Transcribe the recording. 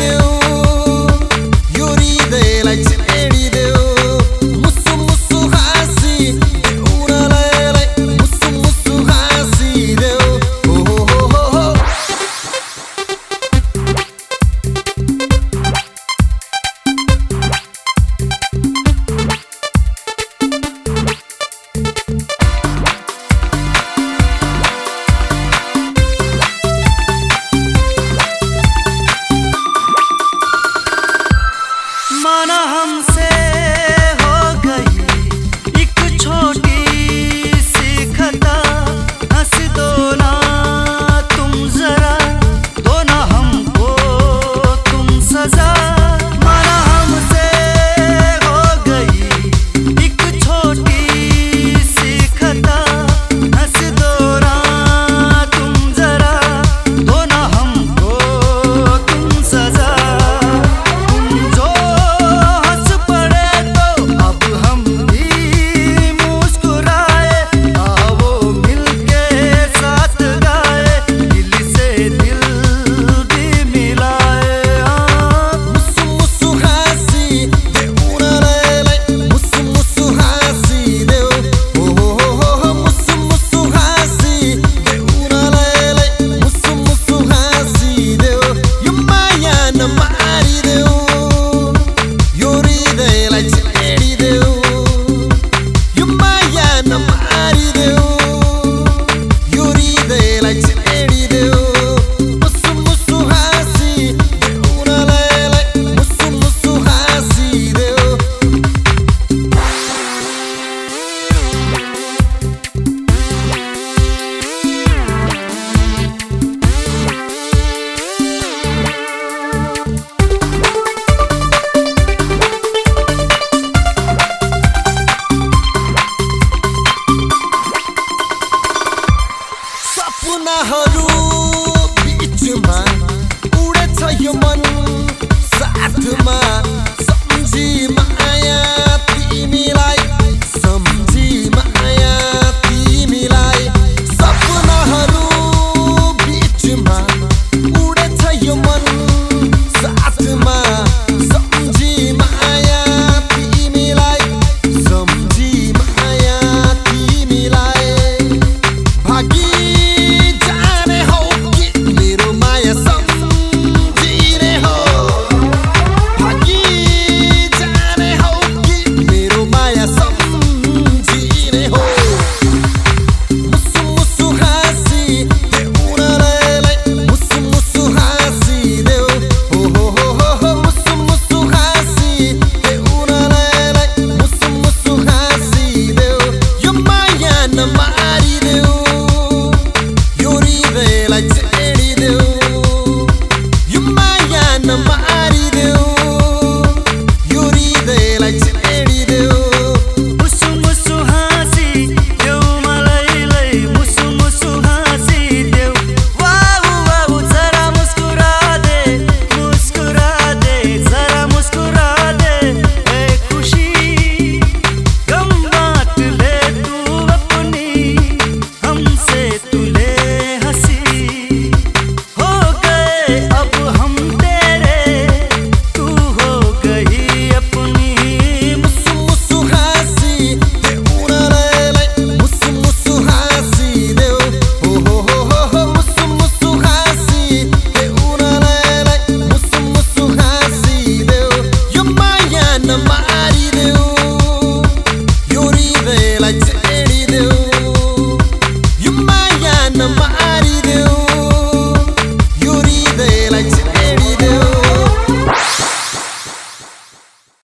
you, you read the lights. माना हमसे and I'm না হলে